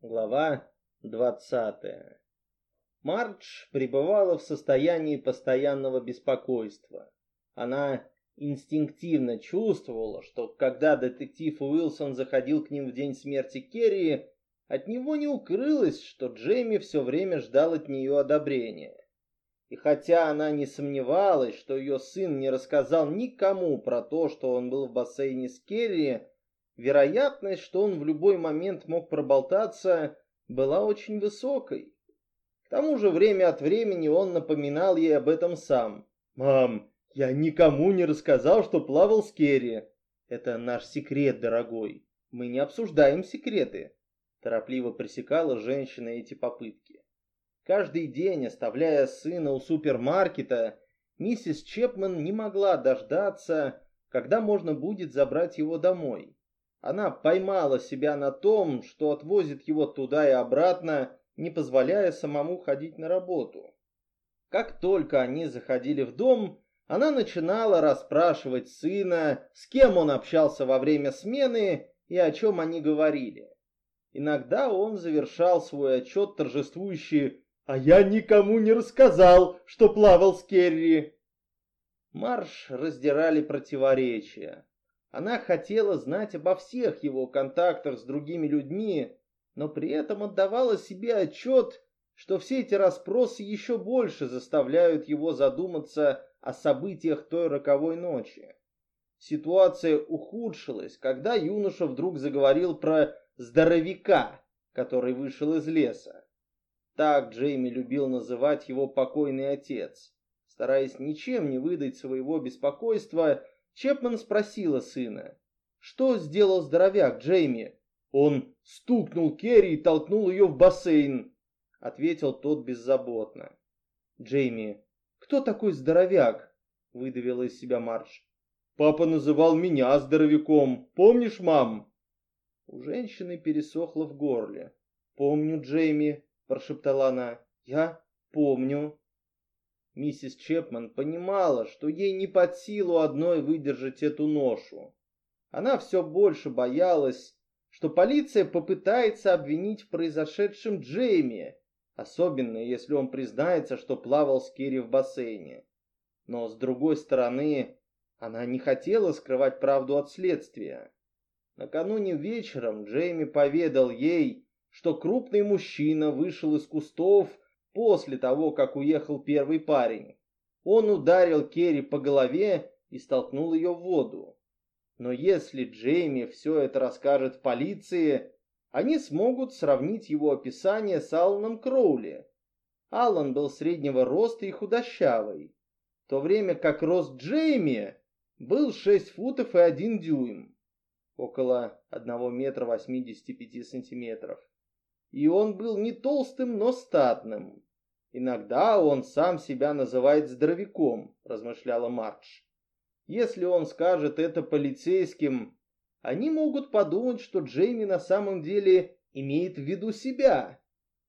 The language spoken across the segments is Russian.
Глава 20. Мардж пребывала в состоянии постоянного беспокойства. Она инстинктивно чувствовала, что когда детектив Уилсон заходил к ним в день смерти Керри, от него не укрылось, что Джейми все время ждал от нее одобрения. И хотя она не сомневалась, что ее сын не рассказал никому про то, что он был в бассейне с Керри, вероятность, что он в любой момент мог проболтаться, была очень высокой. К тому же время от времени он напоминал ей об этом сам. «Мам, я никому не рассказал, что плавал с Керри. Это наш секрет, дорогой. Мы не обсуждаем секреты». Торопливо пресекала женщина эти попытки. Каждый день, оставляя сына у супермаркета, миссис Чепман не могла дождаться, когда можно будет забрать его домой. Она поймала себя на том, что отвозит его туда и обратно, не позволяя самому ходить на работу. Как только они заходили в дом, она начинала расспрашивать сына, с кем он общался во время смены и о чем они говорили. Иногда он завершал свой отчет торжествующий «А я никому не рассказал, что плавал с Керри». Марш раздирали противоречия. Она хотела знать обо всех его контактах с другими людьми, но при этом отдавала себе отчет, что все эти расспросы еще больше заставляют его задуматься о событиях той роковой ночи. Ситуация ухудшилась, когда юноша вдруг заговорил про здоровяка, который вышел из леса. Так Джейми любил называть его покойный отец. Стараясь ничем не выдать своего беспокойства, Чепман спросила сына. «Что сделал здоровяк, Джейми?» «Он стукнул Керри и толкнул ее в бассейн», — ответил тот беззаботно. «Джейми, кто такой здоровяк?» — выдавила из себя Марш. «Папа называл меня здоровяком. Помнишь, мам?» У женщины пересохло в горле. «Помню, Джейми», — прошептала она. «Я помню». Миссис Чепман понимала, что ей не под силу одной выдержать эту ношу. Она все больше боялась, что полиция попытается обвинить в произошедшем Джейми, особенно если он признается, что плавал с Кири в бассейне. Но с другой стороны, она не хотела скрывать правду от следствия. Накануне вечером Джейми поведал ей, что крупный мужчина вышел из кустов после того, как уехал первый парень. Он ударил Керри по голове и столкнул ее в воду. Но если Джейми все это расскажет полиции, они смогут сравнить его описание с Алланом Кроули. Аллан был среднего роста и худощавый, в то время как рост Джейми был 6 футов и 1 дюйм, около 1 метра 85 сантиметров. И он был не толстым, но статным. Иногда он сам себя называет здоровяком, размышляла Мардж. Если он скажет это полицейским, они могут подумать, что Джейми на самом деле имеет в виду себя.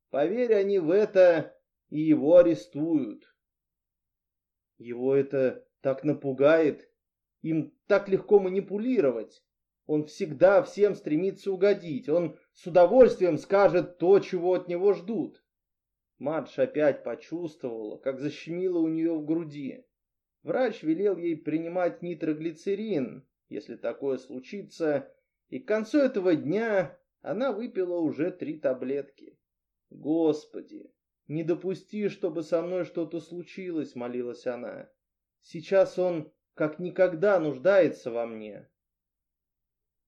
Поверь они в это, и его арестуют. Его это так напугает, им так легко манипулировать. Он всегда всем стремится угодить, он с удовольствием скажет то, чего от него ждут. Мадж опять почувствовала, как защемило у нее в груди. Врач велел ей принимать нитроглицерин, если такое случится, и к концу этого дня она выпила уже три таблетки. «Господи, не допусти, чтобы со мной что-то случилось», — молилась она. «Сейчас он как никогда нуждается во мне».